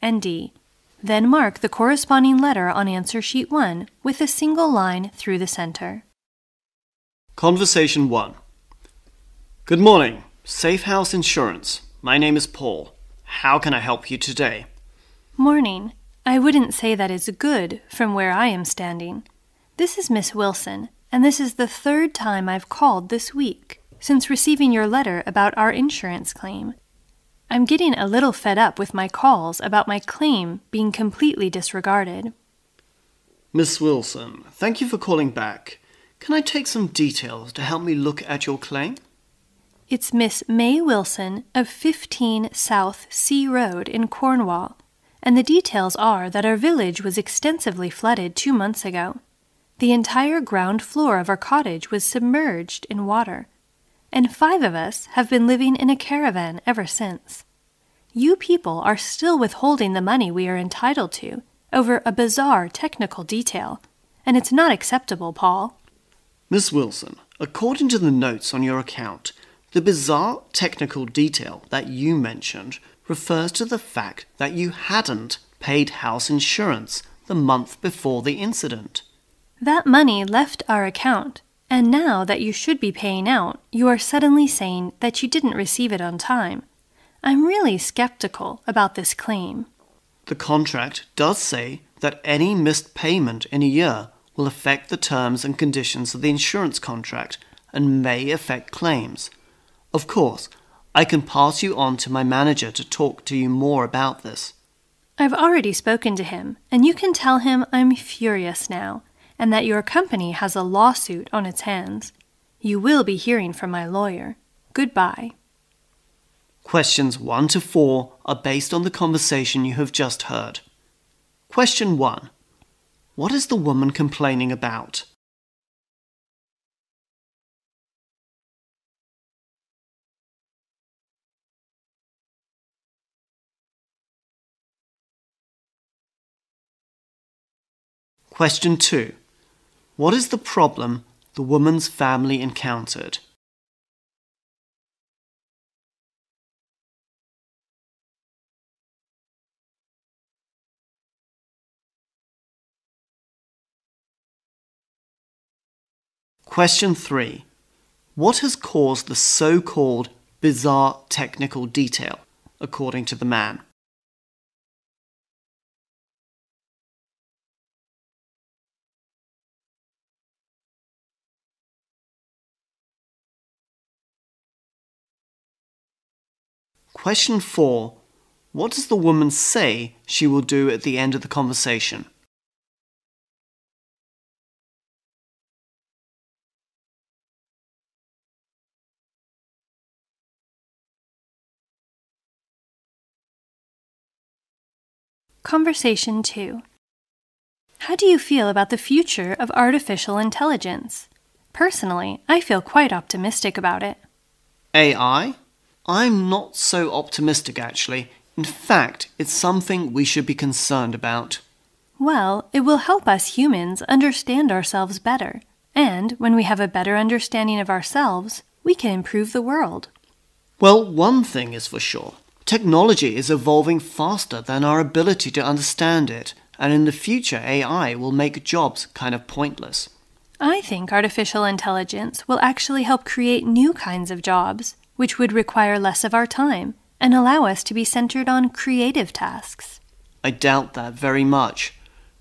and D. Then mark the corresponding letter on answer sheet 1 with a single line through the center. Conversation 1 Good morning, Safe House Insurance. My name is Paul. How can I help you today? Morning. I wouldn't say that is good from where I am standing. This is Miss Wilson, and this is the third time I've called this week since receiving your letter about our insurance claim. I'm getting a little fed up with my calls about my claim being completely disregarded. Miss Wilson, thank you for calling back. Can I take some details to help me look at your claim? It's Miss May Wilson of 15 South Sea Road in Cornwall, and the details are that our village was extensively flooded two months ago. The entire ground floor of our cottage was submerged in water, and five of us have been living in a caravan ever since. You people are still withholding the money we are entitled to over a bizarre technical detail, and it's not acceptable, Paul. Miss Wilson, according to the notes on your account, the bizarre technical detail that you mentioned refers to the fact that you hadn't paid house insurance the month before the incident. That money left our account, and now that you should be paying out, you are suddenly saying that you didn't receive it on time. I'm really skeptical about this claim. The contract does say that any missed payment in a year will affect the terms and conditions of the insurance contract and may affect claims. Of course, I can pass you on to my manager to talk to you more about this. I've already spoken to him, and you can tell him I'm furious now and that your company has a lawsuit on its hands. You will be hearing from my lawyer. Goodbye. Questions 1 to 4 are based on the conversation you have just heard. Question 1 What is the woman complaining about? Question 2 What is the problem the woman's family encountered? Question 3. What has caused the so called bizarre technical detail, according to the man? Question 4. What does the woman say she will do at the end of the conversation? Conversation 2 How do you feel about the future of artificial intelligence? Personally, I feel quite optimistic about it. AI? I'm not so optimistic actually. In fact, it's something we should be concerned about. Well, it will help us humans understand ourselves better. And when we have a better understanding of ourselves, we can improve the world. Well, one thing is for sure technology is evolving faster than our ability to understand it, and in the future, AI will make jobs kind of pointless. I think artificial intelligence will actually help create new kinds of jobs, which would require less of our time and allow us to be centered on creative tasks. I doubt that very much.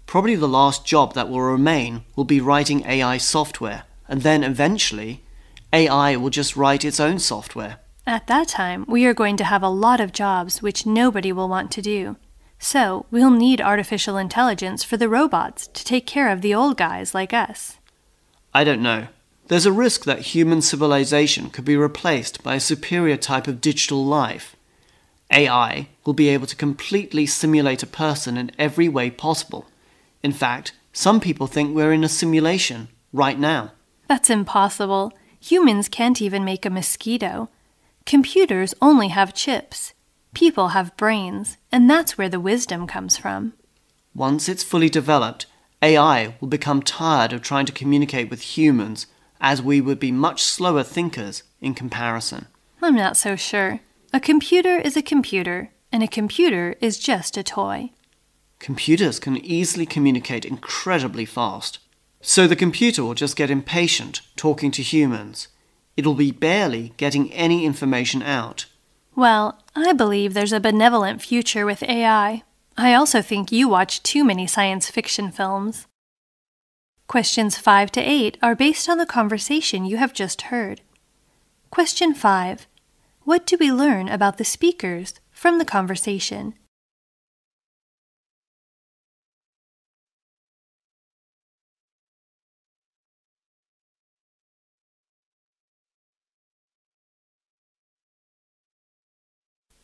Probably the last job that will remain will be writing AI software, and then eventually, AI will just write its own software. At that time, we are going to have a lot of jobs which nobody will want to do. So, we'll need artificial intelligence for the robots to take care of the old guys like us. I don't know. There's a risk that human civilization could be replaced by a superior type of digital life. AI will be able to completely simulate a person in every way possible. In fact, some people think we're in a simulation right now. That's impossible. Humans can't even make a mosquito. Computers only have chips. People have brains, and that's where the wisdom comes from. Once it's fully developed, AI will become tired of trying to communicate with humans, as we would be much slower thinkers in comparison. I'm not so sure. A computer is a computer, and a computer is just a toy. Computers can easily communicate incredibly fast. So the computer will just get impatient talking to humans. It'll be barely getting any information out. Well, I believe there's a benevolent future with AI. I also think you watch too many science fiction films. Questions 5 to 8 are based on the conversation you have just heard. Question 5 What do we learn about the speakers from the conversation?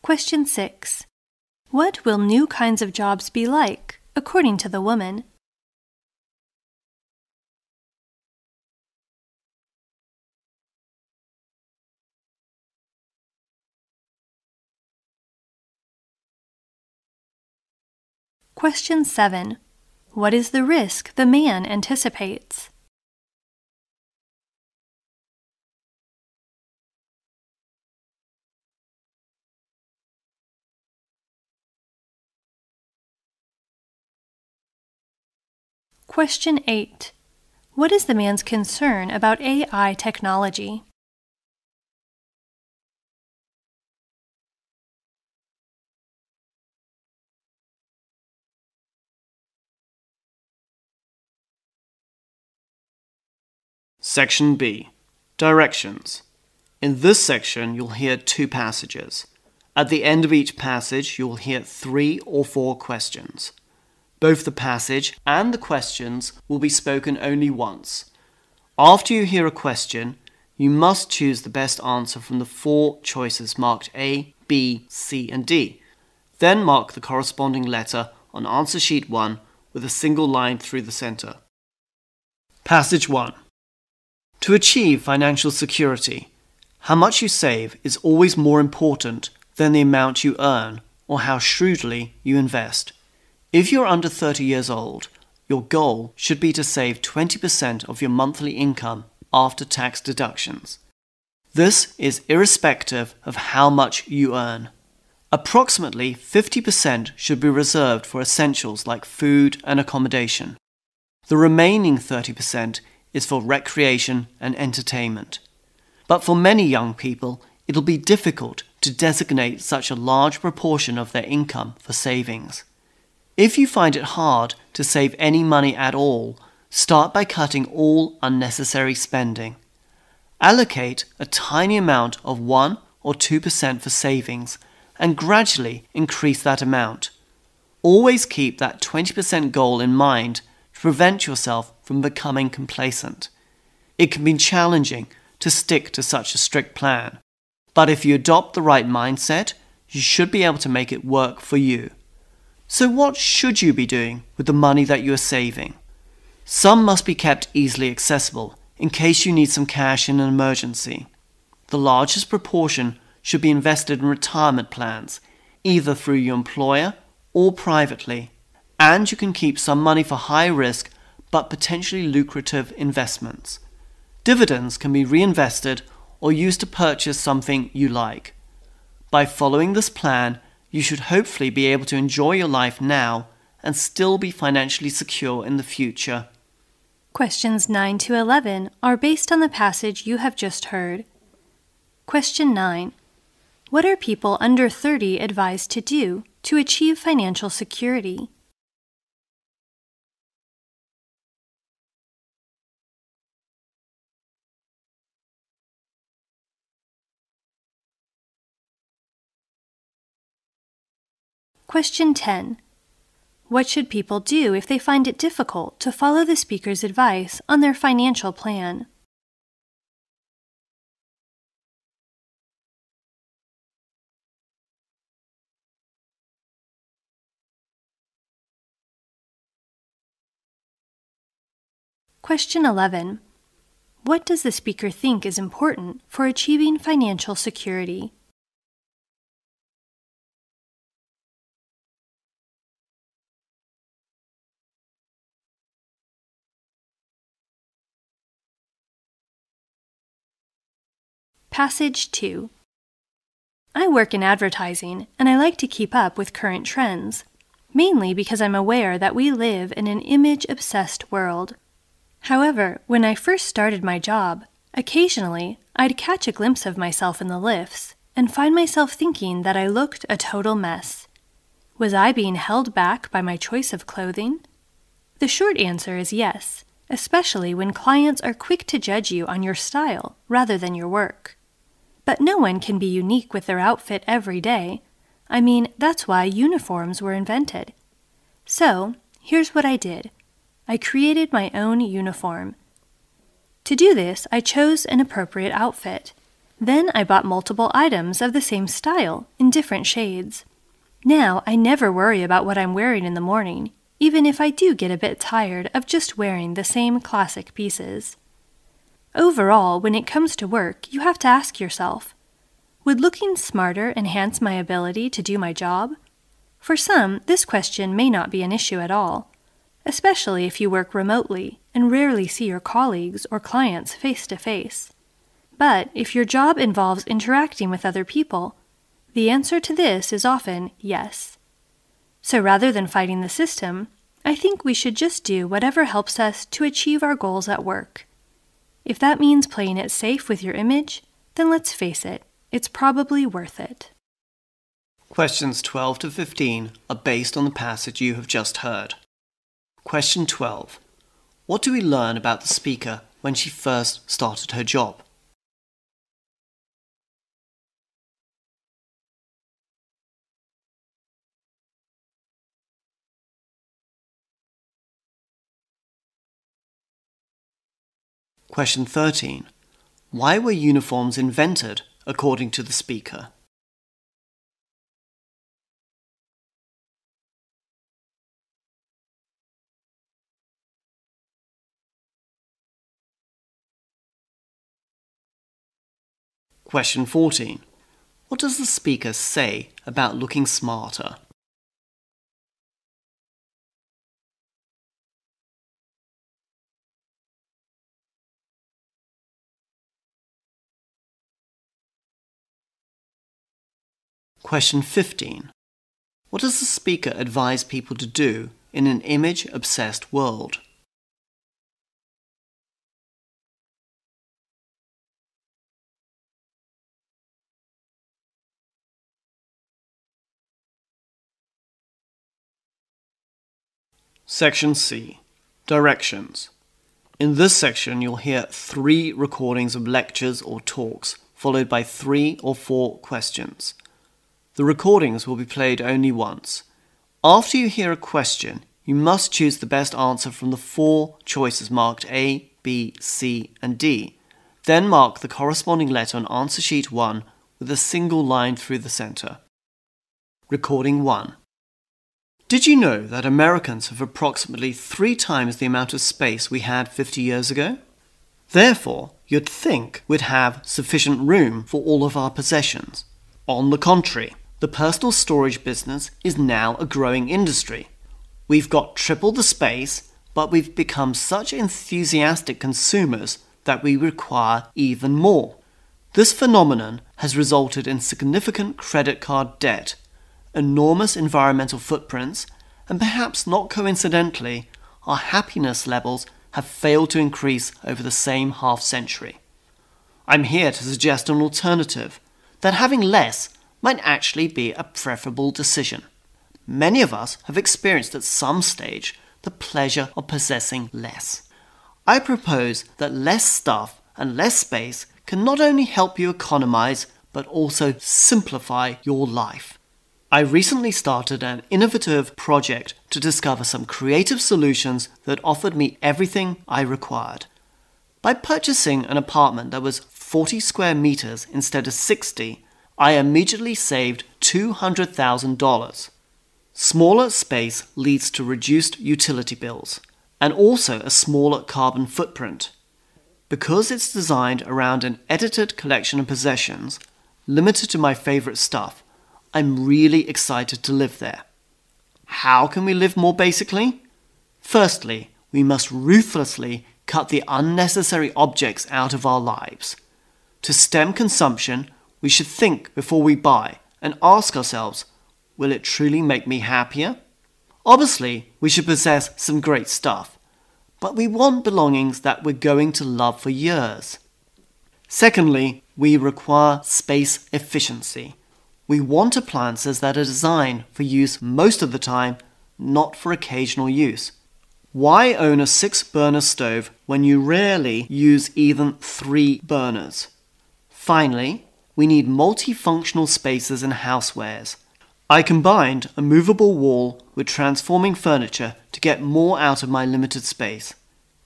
Question 6. What will new kinds of jobs be like, according to the woman? Question 7. What is the risk the man anticipates? Question 8. What is the man's concern about AI technology? Section B Directions. In this section, you'll hear two passages. At the end of each passage, you will hear three or four questions. Both the passage and the questions will be spoken only once. After you hear a question, you must choose the best answer from the four choices marked A, B, C, and D. Then mark the corresponding letter on answer sheet 1 with a single line through the center. Passage 1 To achieve financial security, how much you save is always more important than the amount you earn or how shrewdly you invest. If you're under 30 years old, your goal should be to save 20% of your monthly income after tax deductions. This is irrespective of how much you earn. Approximately 50% should be reserved for essentials like food and accommodation. The remaining 30% is for recreation and entertainment. But for many young people, it'll be difficult to designate such a large proportion of their income for savings. If you find it hard to save any money at all, start by cutting all unnecessary spending. Allocate a tiny amount of 1 or 2% for savings and gradually increase that amount. Always keep that 20% goal in mind to prevent yourself from becoming complacent. It can be challenging to stick to such a strict plan, but if you adopt the right mindset, you should be able to make it work for you. So, what should you be doing with the money that you are saving? Some must be kept easily accessible in case you need some cash in an emergency. The largest proportion should be invested in retirement plans, either through your employer or privately, and you can keep some money for high risk but potentially lucrative investments. Dividends can be reinvested or used to purchase something you like. By following this plan, you should hopefully be able to enjoy your life now and still be financially secure in the future. Questions 9 to 11 are based on the passage you have just heard. Question 9. What are people under 30 advised to do to achieve financial security? Question 10. What should people do if they find it difficult to follow the speaker's advice on their financial plan? Question 11. What does the speaker think is important for achieving financial security? Passage 2 I work in advertising and I like to keep up with current trends, mainly because I'm aware that we live in an image obsessed world. However, when I first started my job, occasionally I'd catch a glimpse of myself in the lifts and find myself thinking that I looked a total mess. Was I being held back by my choice of clothing? The short answer is yes, especially when clients are quick to judge you on your style rather than your work. But no one can be unique with their outfit every day. I mean, that's why uniforms were invented. So, here's what I did I created my own uniform. To do this, I chose an appropriate outfit. Then I bought multiple items of the same style in different shades. Now I never worry about what I'm wearing in the morning, even if I do get a bit tired of just wearing the same classic pieces. Overall, when it comes to work, you have to ask yourself Would looking smarter enhance my ability to do my job? For some, this question may not be an issue at all, especially if you work remotely and rarely see your colleagues or clients face to face. But if your job involves interacting with other people, the answer to this is often yes. So rather than fighting the system, I think we should just do whatever helps us to achieve our goals at work. If that means playing it safe with your image, then let's face it, it's probably worth it. Questions 12 to 15 are based on the passage you have just heard. Question 12. What do we learn about the speaker when she first started her job? Question 13. Why were uniforms invented according to the speaker? Question 14. What does the speaker say about looking smarter? Question 15. What does the speaker advise people to do in an image obsessed world? Section C Directions. In this section, you'll hear three recordings of lectures or talks, followed by three or four questions. The recordings will be played only once. After you hear a question, you must choose the best answer from the four choices marked A, B, C, and D. Then mark the corresponding letter on answer sheet 1 with a single line through the center. Recording 1. Did you know that Americans have approximately three times the amount of space we had 50 years ago? Therefore, you'd think we'd have sufficient room for all of our possessions. On the contrary, the personal storage business is now a growing industry. We've got triple the space, but we've become such enthusiastic consumers that we require even more. This phenomenon has resulted in significant credit card debt, enormous environmental footprints, and perhaps not coincidentally, our happiness levels have failed to increase over the same half century. I'm here to suggest an alternative that having less might actually be a preferable decision. Many of us have experienced at some stage the pleasure of possessing less. I propose that less stuff and less space can not only help you economize, but also simplify your life. I recently started an innovative project to discover some creative solutions that offered me everything I required. By purchasing an apartment that was 40 square meters instead of 60, I immediately saved $200,000. Smaller space leads to reduced utility bills, and also a smaller carbon footprint. Because it's designed around an edited collection of possessions, limited to my favorite stuff, I'm really excited to live there. How can we live more basically? Firstly, we must ruthlessly cut the unnecessary objects out of our lives. To stem consumption, we should think before we buy and ask ourselves will it truly make me happier? Obviously, we should possess some great stuff, but we want belongings that we're going to love for years. Secondly, we require space efficiency. We want appliances that are designed for use most of the time, not for occasional use. Why own a six burner stove when you rarely use even three burners? Finally, we need multifunctional spaces and housewares. I combined a movable wall with transforming furniture to get more out of my limited space.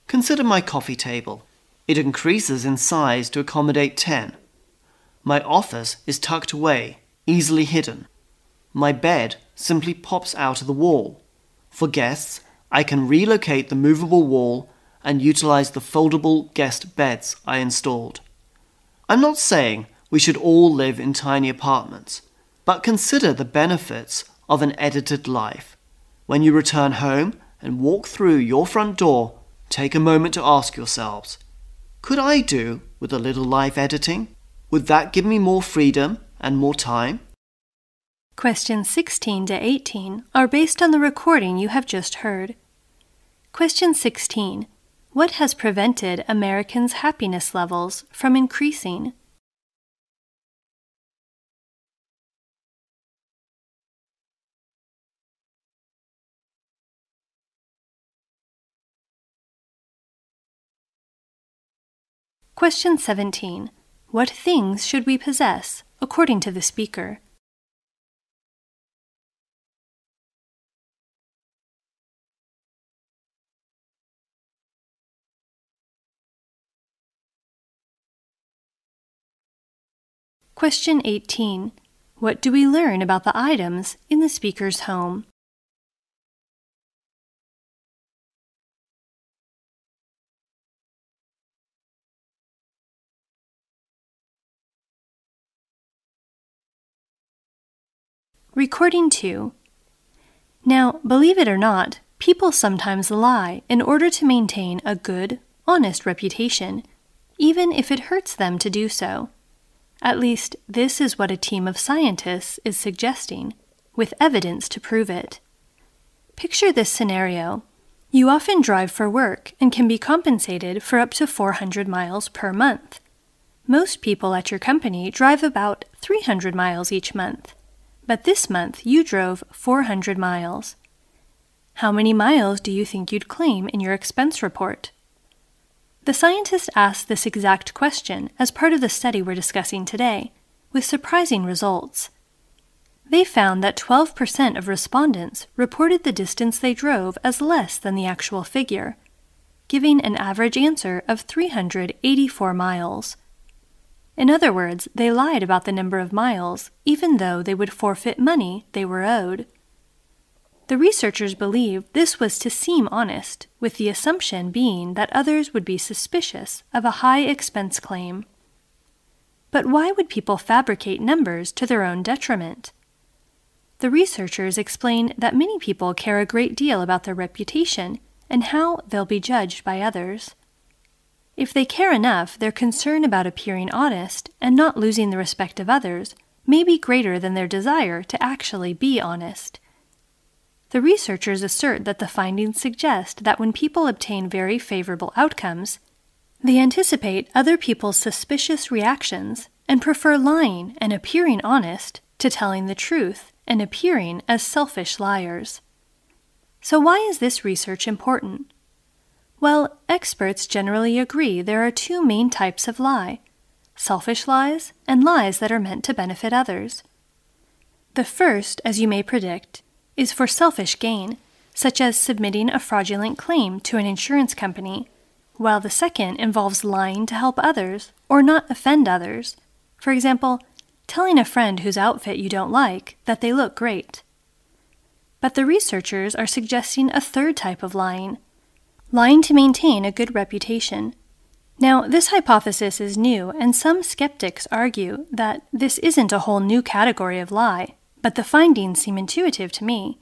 Consider my coffee table. It increases in size to accommodate 10. My office is tucked away, easily hidden. My bed simply pops out of the wall. For guests, I can relocate the movable wall and utilize the foldable guest beds I installed. I'm not saying we should all live in tiny apartments but consider the benefits of an edited life. When you return home and walk through your front door, take a moment to ask yourselves Could I do with a little life editing? Would that give me more freedom and more time? Questions 16 to 18 are based on the recording you have just heard. Question 16 What has prevented Americans' happiness levels from increasing? Question 17. What things should we possess, according to the speaker? Question 18. What do we learn about the items in the speaker's home? Recording 2. Now, believe it or not, people sometimes lie in order to maintain a good, honest reputation, even if it hurts them to do so. At least, this is what a team of scientists is suggesting, with evidence to prove it. Picture this scenario. You often drive for work and can be compensated for up to 400 miles per month. Most people at your company drive about 300 miles each month but this month you drove 400 miles. How many miles do you think you'd claim in your expense report? The scientists asked this exact question as part of the study we're discussing today, with surprising results. They found that 12% of respondents reported the distance they drove as less than the actual figure, giving an average answer of 384 miles. In other words, they lied about the number of miles, even though they would forfeit money they were owed. The researchers believed this was to seem honest, with the assumption being that others would be suspicious of a high expense claim. But why would people fabricate numbers to their own detriment? The researchers explain that many people care a great deal about their reputation and how they'll be judged by others. If they care enough, their concern about appearing honest and not losing the respect of others may be greater than their desire to actually be honest. The researchers assert that the findings suggest that when people obtain very favorable outcomes, they anticipate other people's suspicious reactions and prefer lying and appearing honest to telling the truth and appearing as selfish liars. So, why is this research important? Well, experts generally agree there are two main types of lie selfish lies and lies that are meant to benefit others. The first, as you may predict, is for selfish gain, such as submitting a fraudulent claim to an insurance company, while the second involves lying to help others or not offend others. For example, telling a friend whose outfit you don't like that they look great. But the researchers are suggesting a third type of lying lying to maintain a good reputation. Now, this hypothesis is new, and some skeptics argue that this isn't a whole new category of lie, but the findings seem intuitive to me.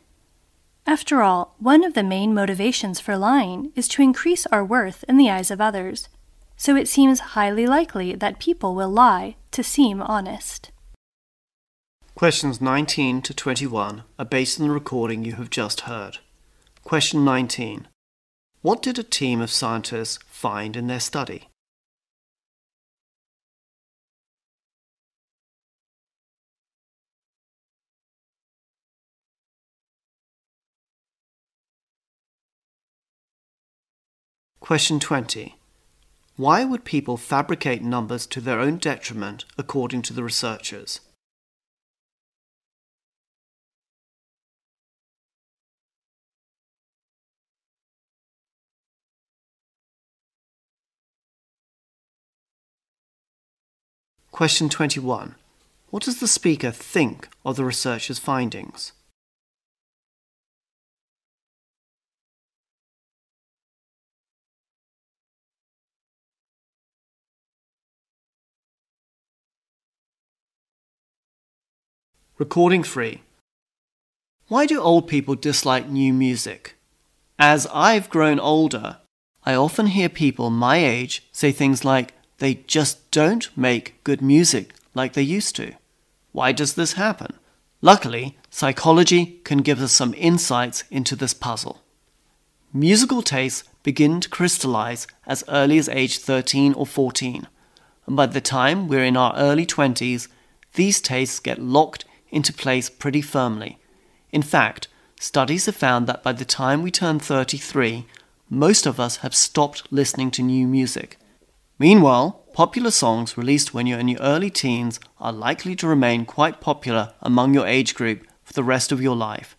After all, one of the main motivations for lying is to increase our worth in the eyes of others, so it seems highly likely that people will lie to seem honest. Questions 19 to 21 are based on the recording you have just heard. Question 19. What did a team of scientists find in their study? Question 20. Why would people fabricate numbers to their own detriment according to the researchers? Question 21. What does the speaker think of the researcher's findings? Recording 3. Why do old people dislike new music? As I've grown older, I often hear people my age say things like, they just don't make good music like they used to. Why does this happen? Luckily, psychology can give us some insights into this puzzle. Musical tastes begin to crystallize as early as age 13 or 14, and by the time we're in our early 20s, these tastes get locked into place pretty firmly. In fact, studies have found that by the time we turn 33, most of us have stopped listening to new music. Meanwhile, popular songs released when you're in your early teens are likely to remain quite popular among your age group for the rest of your life.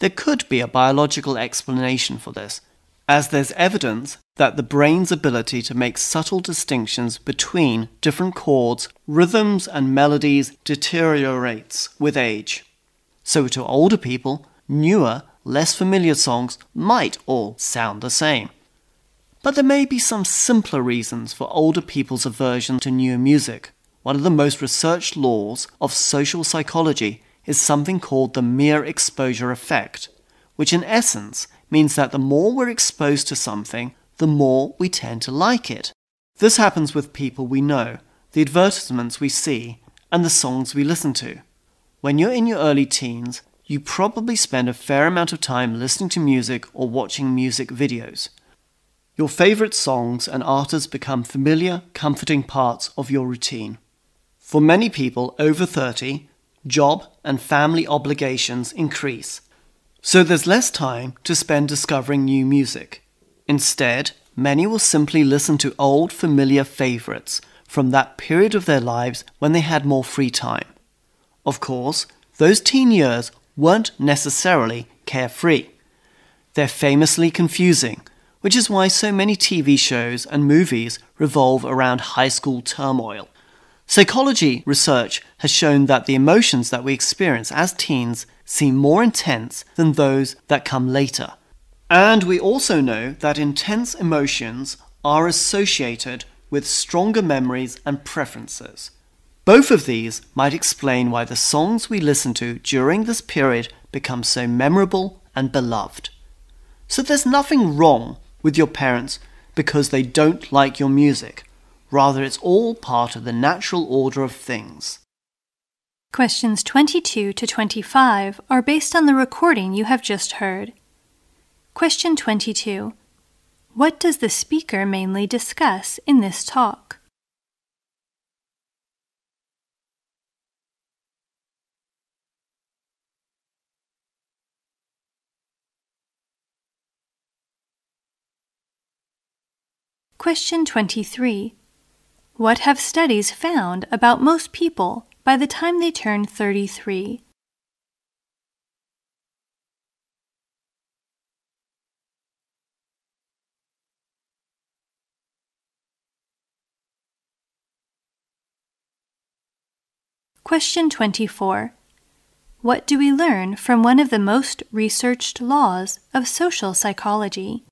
There could be a biological explanation for this, as there's evidence that the brain's ability to make subtle distinctions between different chords, rhythms, and melodies deteriorates with age. So, to older people, newer, less familiar songs might all sound the same. But there may be some simpler reasons for older people's aversion to newer music. One of the most researched laws of social psychology is something called the mere exposure effect, which in essence means that the more we're exposed to something, the more we tend to like it. This happens with people we know, the advertisements we see, and the songs we listen to. When you're in your early teens, you probably spend a fair amount of time listening to music or watching music videos. Your favorite songs and artists become familiar, comforting parts of your routine. For many people over 30, job and family obligations increase, so there's less time to spend discovering new music. Instead, many will simply listen to old familiar favorites from that period of their lives when they had more free time. Of course, those teen years weren't necessarily carefree. They're famously confusing which is why so many TV shows and movies revolve around high school turmoil. Psychology research has shown that the emotions that we experience as teens seem more intense than those that come later. And we also know that intense emotions are associated with stronger memories and preferences. Both of these might explain why the songs we listen to during this period become so memorable and beloved. So there's nothing wrong with your parents because they don't like your music. Rather, it's all part of the natural order of things. Questions 22 to 25 are based on the recording you have just heard. Question 22 What does the speaker mainly discuss in this talk? Question 23. What have studies found about most people by the time they turn 33? Question 24. What do we learn from one of the most researched laws of social psychology?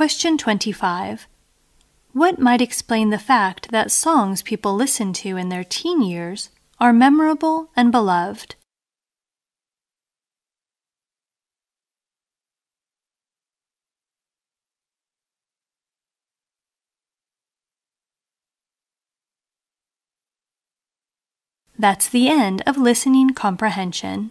Question 25. What might explain the fact that songs people listen to in their teen years are memorable and beloved? That's the end of listening comprehension.